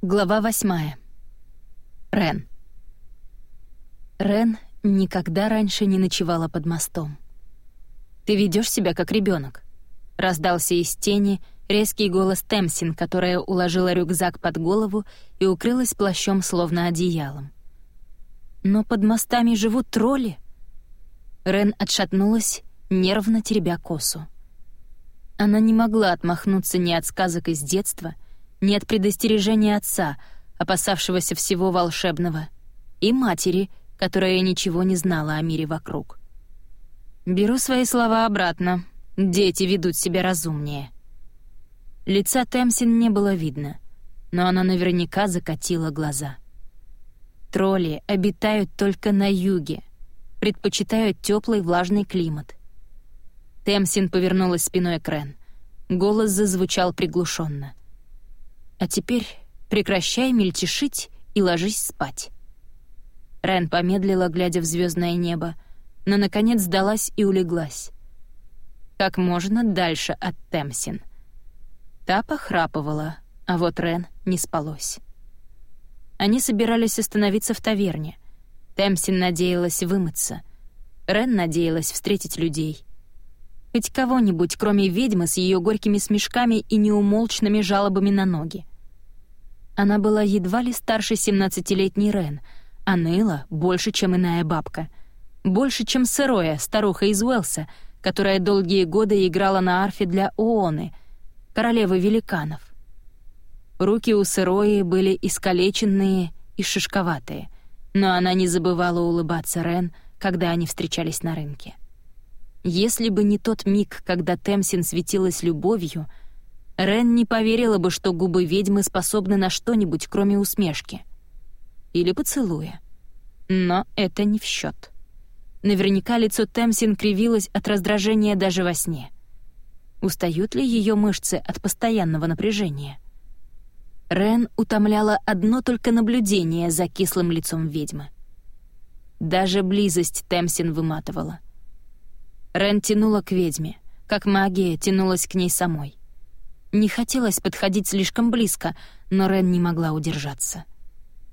Глава восьмая. Рен. Рен никогда раньше не ночевала под мостом. «Ты ведешь себя как ребенок. раздался из тени резкий голос Темсин, которая уложила рюкзак под голову и укрылась плащом словно одеялом. «Но под мостами живут тролли!» Рен отшатнулась, нервно теребя косу. Она не могла отмахнуться ни от сказок из детства — ни от предостережения отца, опасавшегося всего волшебного, и матери, которая ничего не знала о мире вокруг. Беру свои слова обратно. Дети ведут себя разумнее. Лица Темсин не было видно, но она наверняка закатила глаза. Тролли обитают только на юге, предпочитают теплый влажный климат. Темсин повернулась спиной к Рен. Голос зазвучал приглушенно. А теперь прекращай мельтешить и ложись спать». Рен помедлила, глядя в звездное небо, но, наконец, сдалась и улеглась. Как можно дальше от Темсин. Та похрапывала, а вот Рен не спалось. Они собирались остановиться в таверне. Темсин надеялась вымыться. Рен надеялась встретить людей. Хоть кого-нибудь, кроме ведьмы с ее горькими смешками и неумолчными жалобами на ноги. Она была едва ли старше 17-летней Рен, а ныла больше, чем иная бабка. Больше, чем Сыроя, старуха из Уэлса, которая долгие годы играла на арфе для Ооны, королевы великанов. Руки у Сырои были искалеченные и шишковатые, но она не забывала улыбаться Рен, когда они встречались на рынке. Если бы не тот миг, когда Темсин светилась любовью — Рен не поверила бы, что губы ведьмы способны на что-нибудь, кроме усмешки. Или поцелуя. Но это не в счет. Наверняка лицо Темсин кривилось от раздражения даже во сне. Устают ли ее мышцы от постоянного напряжения? Рен утомляла одно только наблюдение за кислым лицом ведьмы. Даже близость Темсин выматывала. Рен тянула к ведьме, как магия тянулась к ней самой. Не хотелось подходить слишком близко, но Рен не могла удержаться.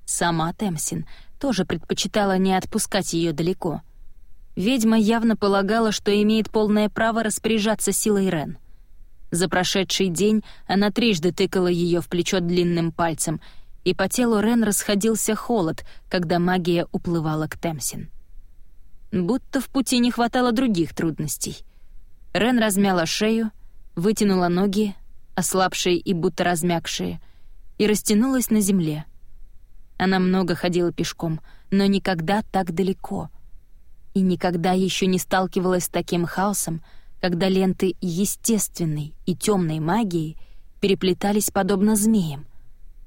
Сама Темсин тоже предпочитала не отпускать ее далеко. Ведьма явно полагала, что имеет полное право распоряжаться силой Рен. За прошедший день она трижды тыкала ее в плечо длинным пальцем, и по телу Рен расходился холод, когда магия уплывала к Темсин. Будто в пути не хватало других трудностей. Рен размяла шею, вытянула ноги, ослабшие и будто размягшие, и растянулась на земле. Она много ходила пешком, но никогда так далеко. И никогда еще не сталкивалась с таким хаосом, когда ленты естественной и темной магии переплетались подобно змеям,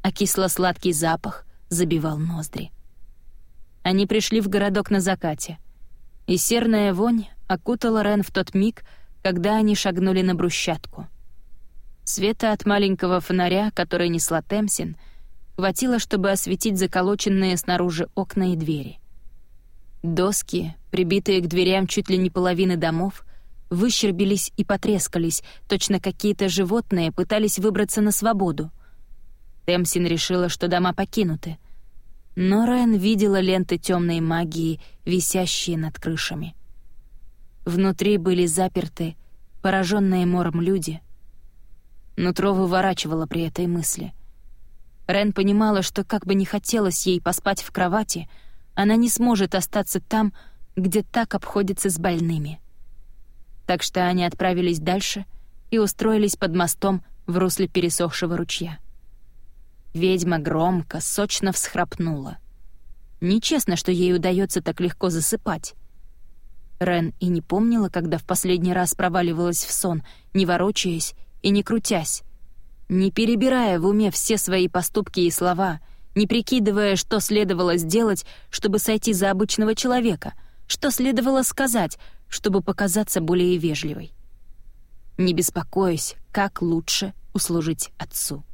а кисло-сладкий запах забивал ноздри. Они пришли в городок на закате, и серная вонь окутала Рен в тот миг, когда они шагнули на брусчатку — Света от маленького фонаря, который несла Темсин, хватило, чтобы осветить заколоченные снаружи окна и двери. Доски, прибитые к дверям чуть ли не половины домов, выщербились и потрескались, точно какие-то животные пытались выбраться на свободу. Темсин решила, что дома покинуты. Но Рен видела ленты темной магии, висящие над крышами. Внутри были заперты пораженные мором люди — Нутро выворачивало при этой мысли. Рен понимала, что как бы не хотелось ей поспать в кровати, она не сможет остаться там, где так обходится с больными. Так что они отправились дальше и устроились под мостом в русле пересохшего ручья. Ведьма громко, сочно всхрапнула. Нечестно, что ей удается так легко засыпать. Рен и не помнила, когда в последний раз проваливалась в сон, не ворочаясь и не крутясь, не перебирая в уме все свои поступки и слова, не прикидывая, что следовало сделать, чтобы сойти за обычного человека, что следовало сказать, чтобы показаться более вежливой. Не беспокоясь, как лучше услужить отцу.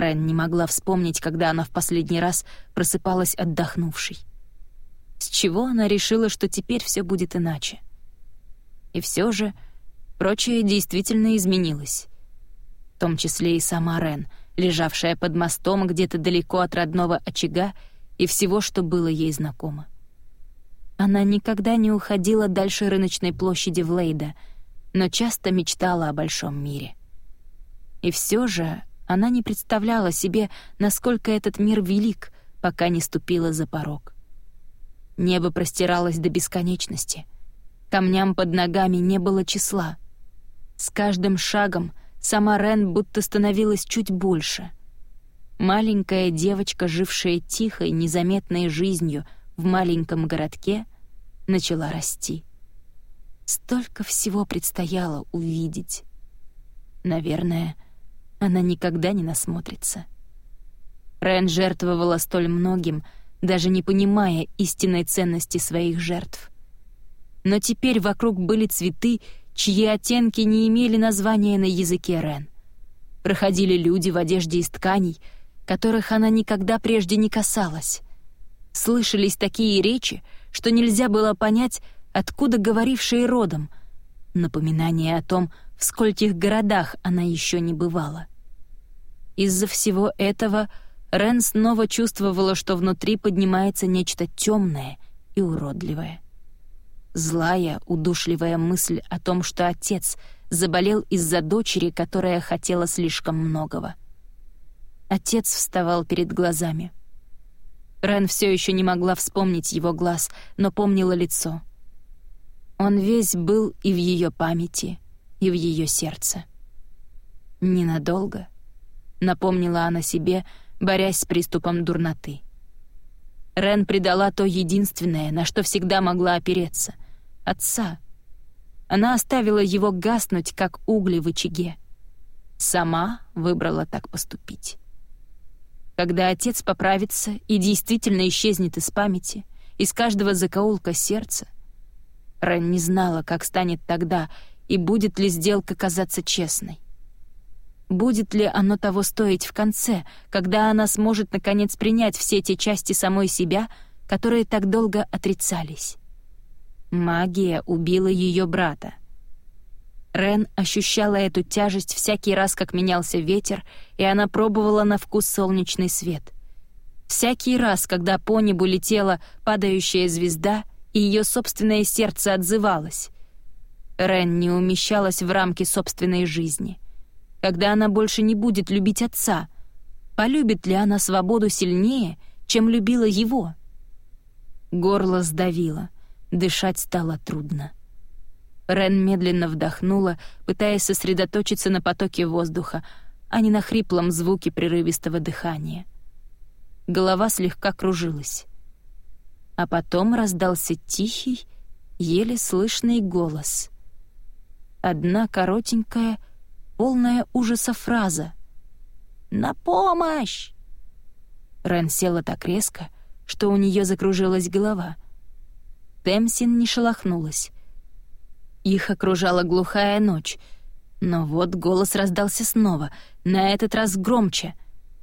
Рен не могла вспомнить, когда она в последний раз просыпалась отдохнувшей. С чего она решила, что теперь все будет иначе? И все же Прочее действительно изменилось. В том числе и сама Рен, лежавшая под мостом где-то далеко от родного очага и всего, что было ей знакомо. Она никогда не уходила дальше рыночной площади Влейда, но часто мечтала о большом мире. И все же она не представляла себе, насколько этот мир велик, пока не ступила за порог. Небо простиралось до бесконечности. Камням под ногами не было числа. С каждым шагом сама Рен будто становилась чуть больше. Маленькая девочка, жившая тихой, незаметной жизнью в маленьком городке, начала расти. Столько всего предстояло увидеть. Наверное, она никогда не насмотрится. Рен жертвовала столь многим, даже не понимая истинной ценности своих жертв. Но теперь вокруг были цветы, чьи оттенки не имели названия на языке Рен. Проходили люди в одежде из тканей, которых она никогда прежде не касалась. Слышались такие речи, что нельзя было понять, откуда говорившие родом, напоминание о том, в скольких городах она еще не бывала. Из-за всего этого Рен снова чувствовала, что внутри поднимается нечто темное и уродливое. Злая, удушливая мысль о том, что отец заболел из-за дочери, которая хотела слишком многого. Отец вставал перед глазами. Рен все еще не могла вспомнить его глаз, но помнила лицо. Он весь был и в ее памяти, и в ее сердце. Ненадолго, напомнила она себе, борясь с приступом дурноты. Рен предала то единственное, на что всегда могла опереться — отца. Она оставила его гаснуть, как угли в очаге. Сама выбрала так поступить. Когда отец поправится и действительно исчезнет из памяти, из каждого закоулка сердца, Рен не знала, как станет тогда и будет ли сделка казаться честной. Будет ли оно того стоить в конце, когда она сможет наконец принять все те части самой себя, которые так долго отрицались? Магия убила ее брата. Рен ощущала эту тяжесть всякий раз, как менялся ветер, и она пробовала на вкус солнечный свет. Всякий раз, когда по небу летела падающая звезда, и ее собственное сердце отзывалось. Рен не умещалась в рамки собственной жизни. Когда она больше не будет любить отца, полюбит ли она свободу сильнее, чем любила его? Горло сдавило — Дышать стало трудно. Рен медленно вдохнула, пытаясь сосредоточиться на потоке воздуха, а не на хриплом звуке прерывистого дыхания. Голова слегка кружилась. А потом раздался тихий, еле слышный голос. Одна коротенькая, полная ужаса фраза. «На помощь!» Рен села так резко, что у нее закружилась голова — Темсин не шелохнулась. Их окружала глухая ночь, но вот голос раздался снова, на этот раз громче,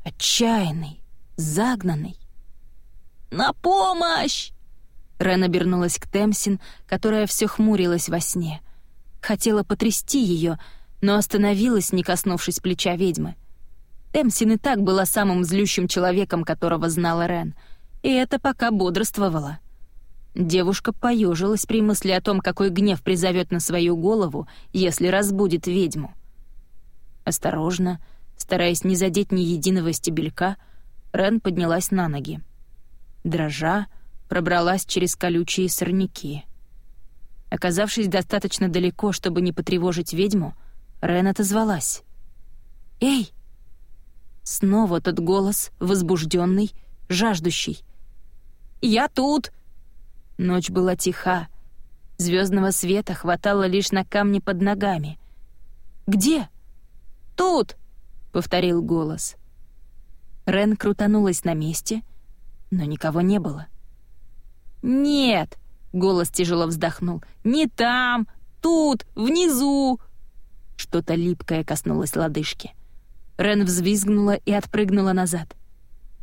отчаянный, загнанный. «На помощь!» Рен обернулась к Темсин, которая все хмурилась во сне. Хотела потрясти ее, но остановилась, не коснувшись плеча ведьмы. Темсин и так была самым злющим человеком, которого знала Рен, и это пока бодрствовало. Девушка поежилась при мысли о том, какой гнев призовет на свою голову, если разбудит ведьму. Осторожно, стараясь не задеть ни единого стебелька, Рен поднялась на ноги. Дрожа, пробралась через колючие сорняки. Оказавшись достаточно далеко, чтобы не потревожить ведьму, Рен отозвалась. «Эй!» Снова тот голос, возбужденный, жаждущий. «Я тут!» Ночь была тиха. Звездного света хватало лишь на камни под ногами. «Где?» «Тут!» — повторил голос. Рен крутанулась на месте, но никого не было. «Нет!» — голос тяжело вздохнул. «Не там! Тут! Внизу!» Что-то липкое коснулось лодыжки. Рен взвизгнула и отпрыгнула назад.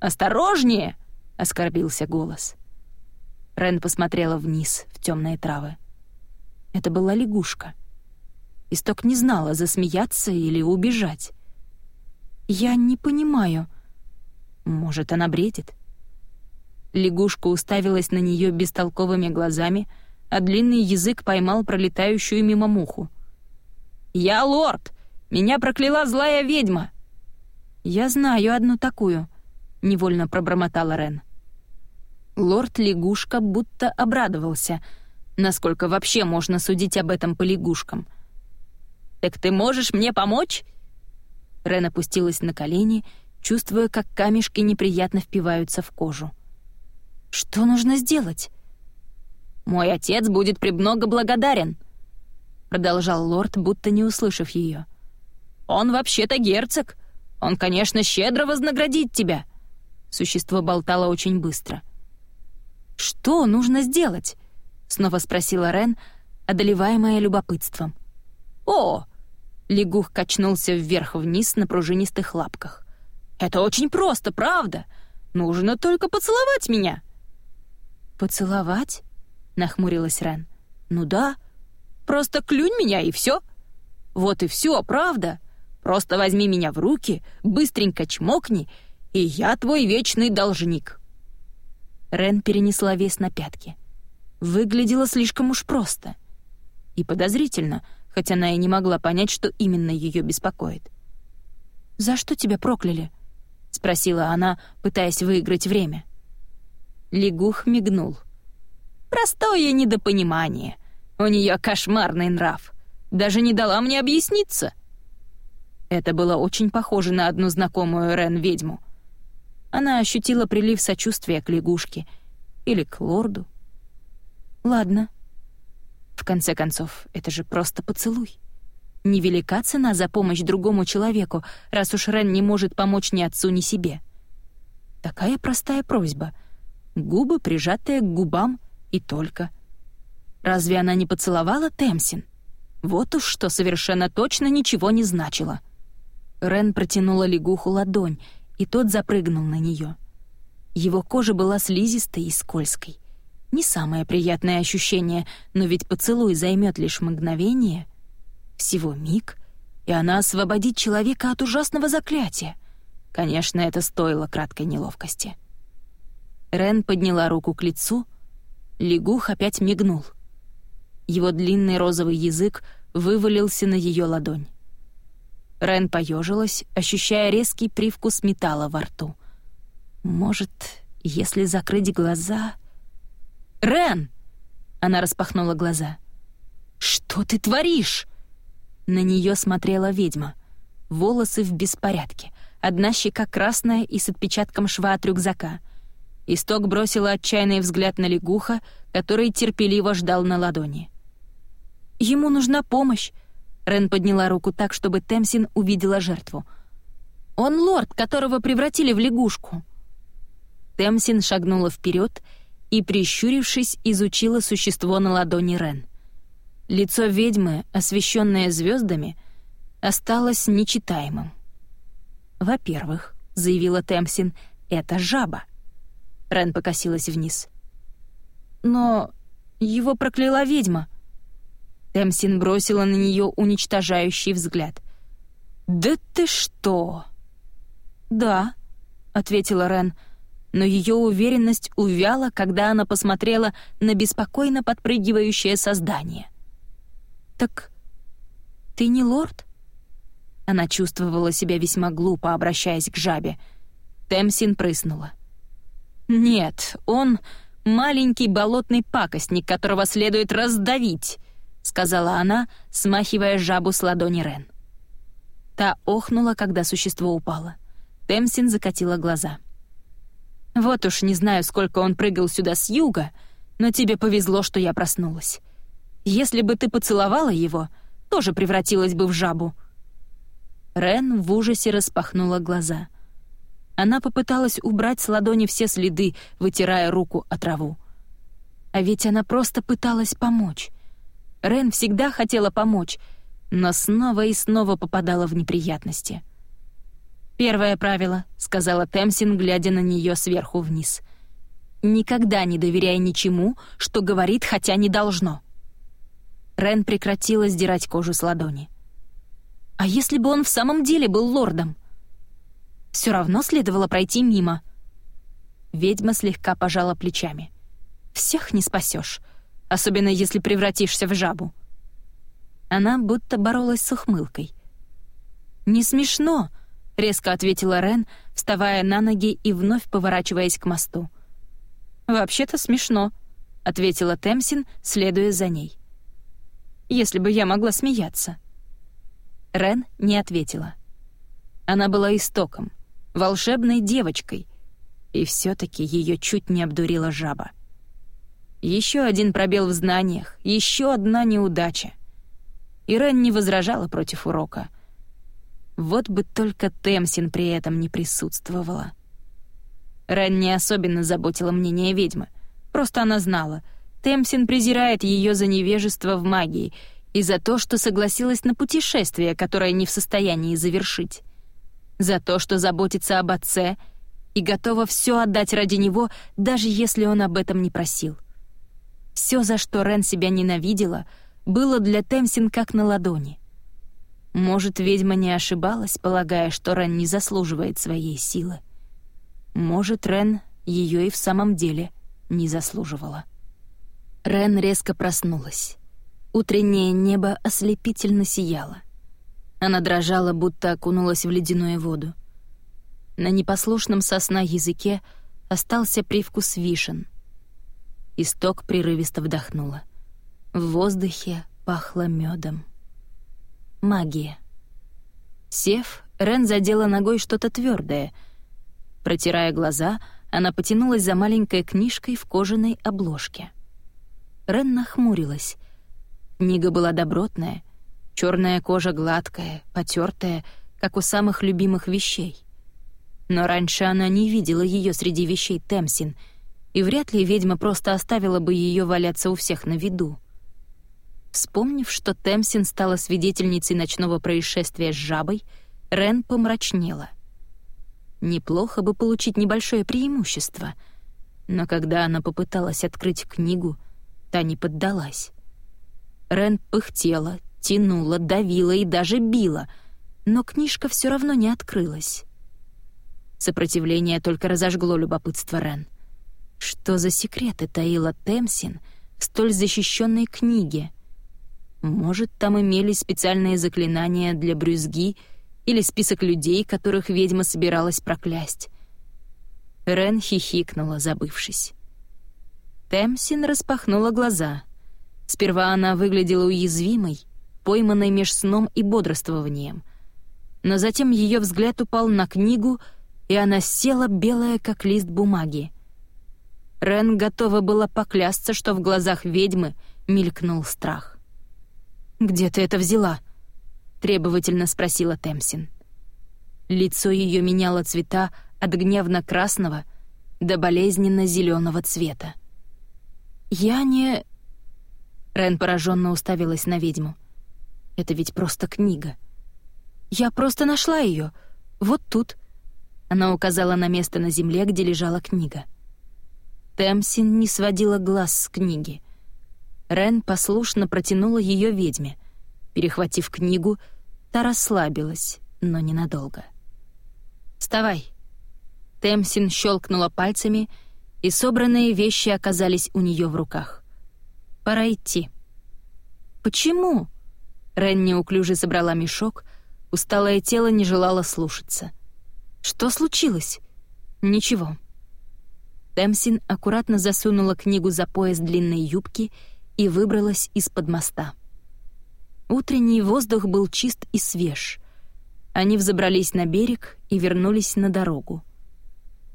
«Осторожнее!» — оскорбился голос. Рен посмотрела вниз, в темные травы. Это была лягушка. Исток не знала, засмеяться или убежать. «Я не понимаю». «Может, она бредит?» Лягушка уставилась на нее бестолковыми глазами, а длинный язык поймал пролетающую мимо муху. «Я лорд! Меня прокляла злая ведьма!» «Я знаю одну такую», — невольно пробормотала Рен. Лорд-лягушка будто обрадовался, насколько вообще можно судить об этом по лягушкам. «Так ты можешь мне помочь?» Рен опустилась на колени, чувствуя, как камешки неприятно впиваются в кожу. «Что нужно сделать?» «Мой отец будет премного благодарен», — продолжал лорд, будто не услышав ее. «Он вообще-то герцог. Он, конечно, щедро вознаградит тебя». Существо болтало очень быстро. «Что нужно сделать?» — снова спросила Рен, одолеваемая любопытством. «О!» — лягух качнулся вверх-вниз на пружинистых лапках. «Это очень просто, правда? Нужно только поцеловать меня!» «Поцеловать?» — нахмурилась Рен. «Ну да. Просто клюнь меня, и все. Вот и все, правда. Просто возьми меня в руки, быстренько чмокни, и я твой вечный должник». Рен перенесла вес на пятки. Выглядело слишком уж просто. И подозрительно, хотя она и не могла понять, что именно ее беспокоит. «За что тебя прокляли?» — спросила она, пытаясь выиграть время. Лягух мигнул. «Простое недопонимание. У нее кошмарный нрав. Даже не дала мне объясниться». Это было очень похоже на одну знакомую Рен-ведьму. Она ощутила прилив сочувствия к лягушке или к лорду. «Ладно. В конце концов, это же просто поцелуй. Невелика цена за помощь другому человеку, раз уж Рен не может помочь ни отцу, ни себе. Такая простая просьба — губы, прижатые к губам, и только. Разве она не поцеловала Темсин? Вот уж что совершенно точно ничего не значило. Рен протянула лягуху ладонь, и тот запрыгнул на нее. Его кожа была слизистой и скользкой. Не самое приятное ощущение, но ведь поцелуй займет лишь мгновение. Всего миг, и она освободит человека от ужасного заклятия. Конечно, это стоило краткой неловкости. Рен подняла руку к лицу. Лягух опять мигнул. Его длинный розовый язык вывалился на ее ладонь. Рен поежилась, ощущая резкий привкус металла во рту. «Может, если закрыть глаза...» «Рен!» — она распахнула глаза. «Что ты творишь?» На нее смотрела ведьма. Волосы в беспорядке. Одна щека красная и с отпечатком шва от рюкзака — Исток бросила отчаянный взгляд на лягуха, который терпеливо ждал на ладони. «Ему нужна помощь!» Рен подняла руку так, чтобы Темсин увидела жертву. «Он лорд, которого превратили в лягушку!» Темсин шагнула вперед и, прищурившись, изучила существо на ладони Рен. Лицо ведьмы, освещенное звездами, осталось нечитаемым. «Во-первых», — заявила Темсин, — «это жаба. Рен покосилась вниз. «Но его прокляла ведьма». Темсин бросила на нее уничтожающий взгляд. «Да ты что?» «Да», — ответила Рен, но ее уверенность увяла, когда она посмотрела на беспокойно подпрыгивающее создание. «Так ты не лорд?» Она чувствовала себя весьма глупо, обращаясь к жабе. Темсин прыснула. «Нет, он маленький болотный пакостник, которого следует раздавить», — сказала она, смахивая жабу с ладони Рен. Та охнула, когда существо упало. Темсин закатила глаза. «Вот уж не знаю, сколько он прыгал сюда с юга, но тебе повезло, что я проснулась. Если бы ты поцеловала его, тоже превратилась бы в жабу». Рен в ужасе распахнула глаза — она попыталась убрать с ладони все следы, вытирая руку о траву. А ведь она просто пыталась помочь. Рен всегда хотела помочь, но снова и снова попадала в неприятности. «Первое правило», — сказала Темсин, глядя на нее сверху вниз. «Никогда не доверяй ничему, что говорит, хотя не должно». Рен прекратила сдирать кожу с ладони. «А если бы он в самом деле был лордом?» Все равно следовало пройти мимо. Ведьма слегка пожала плечами. Всех не спасешь, особенно если превратишься в жабу. Она будто боролась с ухмылкой. «Не смешно», — резко ответила Рен, вставая на ноги и вновь поворачиваясь к мосту. «Вообще-то смешно», — ответила Темсин, следуя за ней. «Если бы я могла смеяться». Рен не ответила. Она была истоком, волшебной девочкой, и все таки ее чуть не обдурила жаба. Еще один пробел в знаниях, еще одна неудача. И Рен не возражала против урока. Вот бы только Темсин при этом не присутствовала. Рен не особенно заботила мнение ведьмы. Просто она знала, Темсин презирает ее за невежество в магии и за то, что согласилась на путешествие, которое не в состоянии завершить. За то, что заботится об отце и готова все отдать ради него, даже если он об этом не просил. Все, за что Рен себя ненавидела, было для Темсин как на ладони. Может, ведьма не ошибалась, полагая, что Рен не заслуживает своей силы. Может, Рен ее и в самом деле не заслуживала. Рен резко проснулась. Утреннее небо ослепительно сияло. Она дрожала, будто окунулась в ледяную воду. На непослушном сосна языке остался привкус вишен. Исток прерывисто вдохнула. В воздухе пахло медом. Магия. Сев, Рен задела ногой что-то твердое. Протирая глаза, она потянулась за маленькой книжкой в кожаной обложке. Рен нахмурилась — Книга была добротная, черная кожа гладкая, потертая, как у самых любимых вещей. Но раньше она не видела ее среди вещей Темсин, и вряд ли ведьма просто оставила бы ее валяться у всех на виду. Вспомнив, что Темсин стала свидетельницей ночного происшествия с жабой, Рен помрачнела. Неплохо бы получить небольшое преимущество, но когда она попыталась открыть книгу, та не поддалась. Рен пыхтела, тянула, давила и даже била, но книжка все равно не открылась. Сопротивление только разожгло любопытство Рен. Что за секреты таила Темсин в столь защищенной книге? Может, там имелись специальные заклинания для брюзги или список людей, которых ведьма собиралась проклясть? Рен хихикнула, забывшись. Темсин распахнула глаза — Сперва она выглядела уязвимой, пойманной меж сном и бодрствованием. Но затем ее взгляд упал на книгу, и она села белая, как лист бумаги. Рен готова была поклясться, что в глазах ведьмы мелькнул страх. «Где ты это взяла?» — требовательно спросила Темсин. Лицо ее меняло цвета от гневно-красного до болезненно зеленого цвета. «Я не...» Рен пораженно уставилась на ведьму. «Это ведь просто книга». «Я просто нашла ее. Вот тут». Она указала на место на земле, где лежала книга. Темсин не сводила глаз с книги. Рен послушно протянула ее ведьме. Перехватив книгу, та расслабилась, но ненадолго. «Вставай!» Темсин щелкнула пальцами, и собранные вещи оказались у нее в руках. Пора идти». «Почему?» Рен неуклюже забрала мешок, усталое тело не желало слушаться. «Что случилось?» «Ничего». Темсин аккуратно засунула книгу за пояс длинной юбки и выбралась из-под моста. Утренний воздух был чист и свеж. Они взобрались на берег и вернулись на дорогу.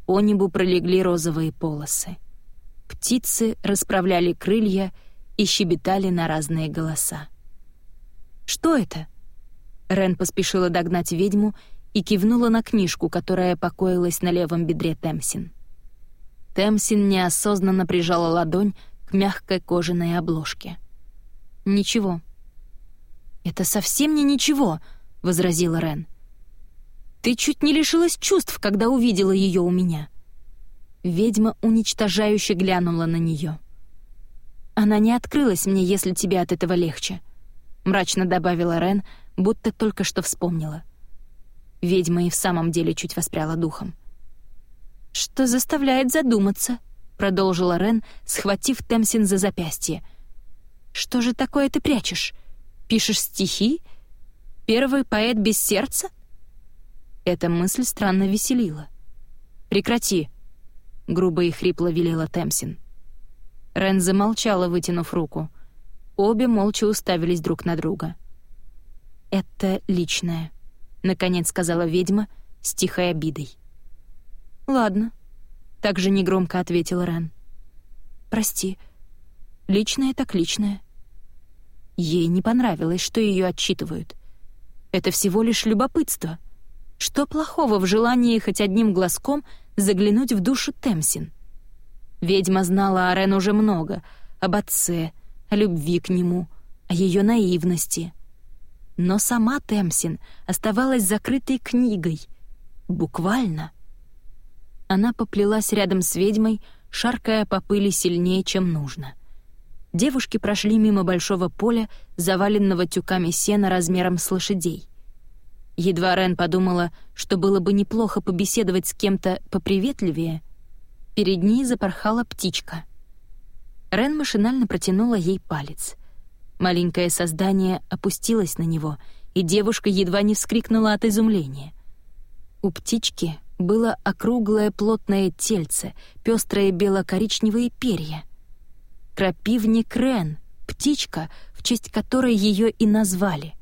По небу пролегли розовые полосы. Птицы расправляли крылья и щебетали на разные голоса. «Что это?» Рен поспешила догнать ведьму и кивнула на книжку, которая покоилась на левом бедре Темсин. Темсин неосознанно прижала ладонь к мягкой кожаной обложке. «Ничего». «Это совсем не ничего», — возразила Рен. «Ты чуть не лишилась чувств, когда увидела ее у меня». Ведьма уничтожающе глянула на нее. «Она не открылась мне, если тебе от этого легче», — мрачно добавила Рен, будто только что вспомнила. Ведьма и в самом деле чуть воспряла духом. «Что заставляет задуматься», — продолжила Рен, схватив Темсин за запястье. «Что же такое ты прячешь? Пишешь стихи? Первый поэт без сердца?» Эта мысль странно веселила. «Прекрати», — грубо и хрипло велела Темсин. Рен замолчала, вытянув руку. Обе молча уставились друг на друга. «Это личное», — наконец сказала ведьма с тихой обидой. «Ладно», — также негромко ответил Рен. «Прости, личное так личное». Ей не понравилось, что ее отчитывают. Это всего лишь любопытство. Что плохого в желании хоть одним глазком заглянуть в душу Темсин? Ведьма знала о Рен уже много, об отце, о любви к нему, о ее наивности. Но сама Темсин оставалась закрытой книгой. Буквально. Она поплелась рядом с ведьмой, шаркая по пыли сильнее, чем нужно. Девушки прошли мимо большого поля, заваленного тюками сена размером с лошадей. Едва Рен подумала, что было бы неплохо побеседовать с кем-то поприветливее, перед ней запорхала птичка. Рен машинально протянула ей палец. Маленькое создание опустилось на него, и девушка едва не вскрикнула от изумления. У птички было округлое плотное тельце, пестрые бело-коричневые перья. Крапивник Рен, птичка, в честь которой ее и назвали.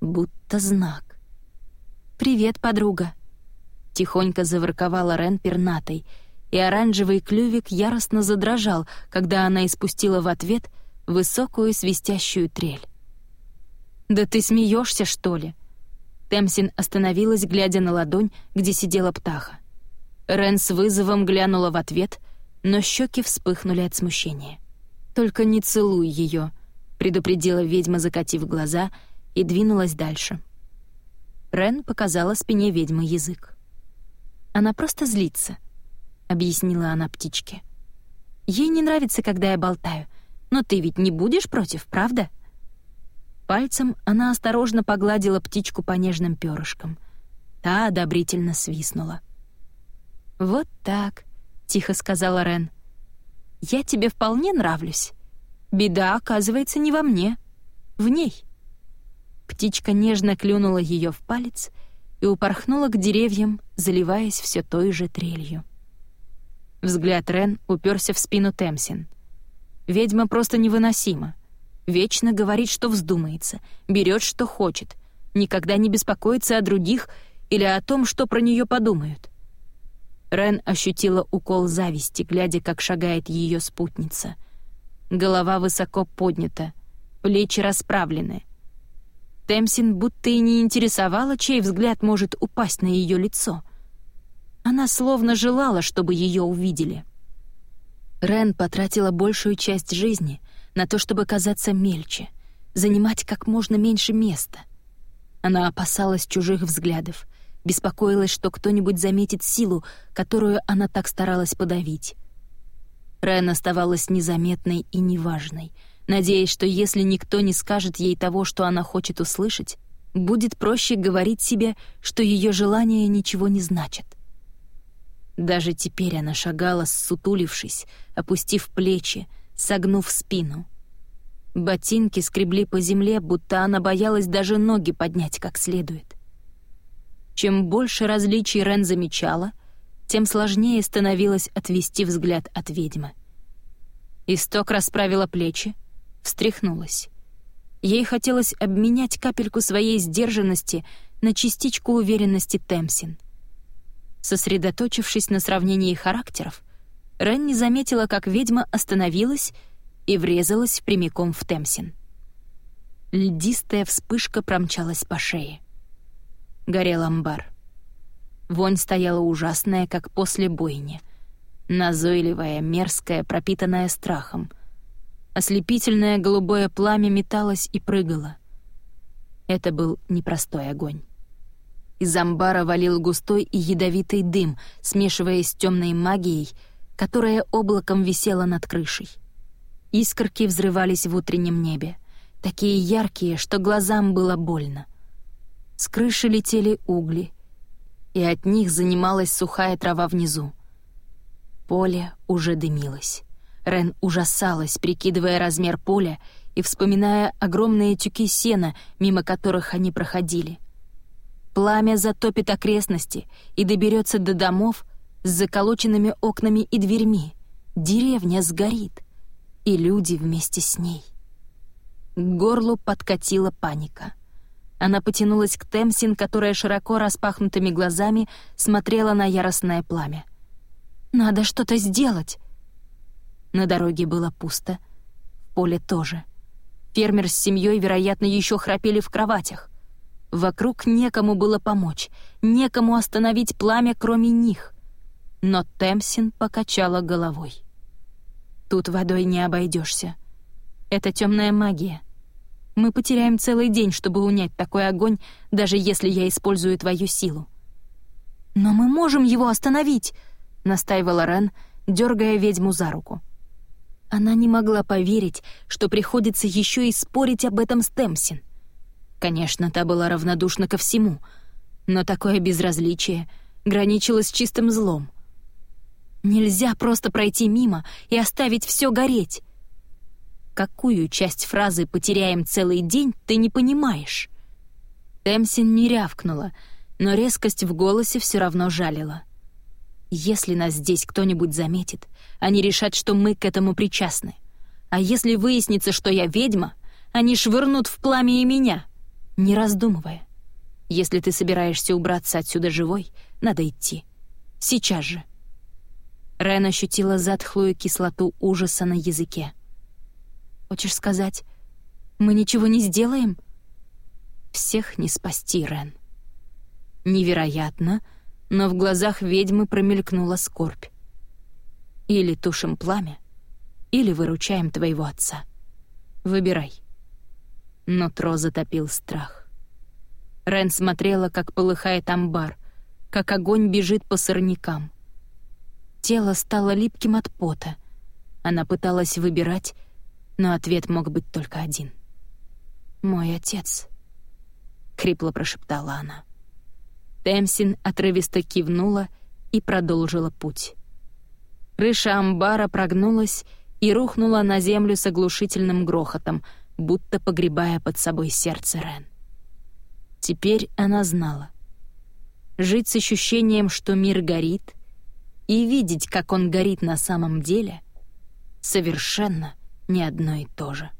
Будто знак. «Привет, подруга!» Тихонько заворковала Рен пернатой, и оранжевый клювик яростно задрожал, когда она испустила в ответ высокую свистящую трель. «Да ты смеешься, что ли?» Темсин остановилась, глядя на ладонь, где сидела птаха. Рен с вызовом глянула в ответ, но щеки вспыхнули от смущения. «Только не целуй ее», — предупредила ведьма, закатив глаза, и двинулась дальше. Рен показала спине ведьмы язык. «Она просто злится», — объяснила она птичке. «Ей не нравится, когда я болтаю, но ты ведь не будешь против, правда?» Пальцем она осторожно погладила птичку по нежным перышкам. Та одобрительно свистнула. «Вот так», — тихо сказала Рен. «Я тебе вполне нравлюсь. Беда, оказывается, не во мне, в ней». Птичка нежно клюнула ее в палец и упорхнула к деревьям, заливаясь все той же трелью. Взгляд Рен уперся в спину Темсин. Ведьма просто невыносима. Вечно говорит, что вздумается, берет, что хочет, никогда не беспокоится о других или о том, что про нее подумают. Рен ощутила укол зависти, глядя, как шагает ее спутница. Голова высоко поднята, плечи расправлены, Темсин будто и не интересовала, чей взгляд может упасть на ее лицо. Она словно желала, чтобы ее увидели. Рен потратила большую часть жизни на то, чтобы казаться мельче, занимать как можно меньше места. Она опасалась чужих взглядов, беспокоилась, что кто-нибудь заметит силу, которую она так старалась подавить. Рен оставалась незаметной и неважной — надеясь, что если никто не скажет ей того, что она хочет услышать, будет проще говорить себе, что ее желания ничего не значат. Даже теперь она шагала, сутулившись, опустив плечи, согнув спину. Ботинки скребли по земле, будто она боялась даже ноги поднять как следует. Чем больше различий Рен замечала, тем сложнее становилось отвести взгляд от ведьмы. Исток расправила плечи, встряхнулась. Ей хотелось обменять капельку своей сдержанности на частичку уверенности Темсин. Сосредоточившись на сравнении характеров, Рен не заметила, как ведьма остановилась и врезалась прямиком в Темсин. Льдистая вспышка промчалась по шее. Горел амбар. Вонь стояла ужасная, как после бойни. Назойливая, мерзкая, пропитанная страхом — Ослепительное голубое пламя металось и прыгало. Это был непростой огонь. Из амбара валил густой и ядовитый дым, смешиваясь с темной магией, которая облаком висела над крышей. Искорки взрывались в утреннем небе, такие яркие, что глазам было больно. С крыши летели угли, и от них занималась сухая трава внизу. Поле уже дымилось. Рен ужасалась, прикидывая размер поля и вспоминая огромные тюки сена, мимо которых они проходили. Пламя затопит окрестности и доберется до домов с заколоченными окнами и дверьми. Деревня сгорит, и люди вместе с ней. К горлу подкатила паника. Она потянулась к Темсин, которая широко распахнутыми глазами смотрела на яростное пламя. «Надо что-то сделать!» На дороге было пусто, в поле тоже. Фермер с семьей, вероятно, еще храпели в кроватях. Вокруг некому было помочь, некому остановить пламя, кроме них. Но Темсин покачала головой. «Тут водой не обойдешься. Это темная магия. Мы потеряем целый день, чтобы унять такой огонь, даже если я использую твою силу». «Но мы можем его остановить!» — настаивала Рен, дергая ведьму за руку. Она не могла поверить, что приходится еще и спорить об этом с Темсин. Конечно, та была равнодушна ко всему, но такое безразличие граничило с чистым злом. Нельзя просто пройти мимо и оставить все гореть. Какую часть фразы «потеряем целый день» ты не понимаешь? Темсин не рявкнула, но резкость в голосе все равно жалила. Если нас здесь кто-нибудь заметит, они решат, что мы к этому причастны. А если выяснится, что я ведьма, они швырнут в пламя и меня, не раздумывая. Если ты собираешься убраться отсюда живой, надо идти. Сейчас же. Рен ощутила затхлую кислоту ужаса на языке. «Хочешь сказать, мы ничего не сделаем?» «Всех не спасти, Рен». Невероятно, но в глазах ведьмы промелькнула скорбь. Или тушим пламя, или выручаем твоего отца. Выбирай. Нутро затопил страх. Рен смотрела, как полыхает амбар, как огонь бежит по сорнякам. Тело стало липким от пота. Она пыталась выбирать, но ответ мог быть только один. «Мой отец», — хрипло прошептала она. Темсин отрывисто кивнула и продолжила путь. Крыша амбара прогнулась и рухнула на землю с оглушительным грохотом, будто погребая под собой сердце Рен. Теперь она знала. Жить с ощущением, что мир горит, и видеть, как он горит на самом деле, совершенно не одно и то же.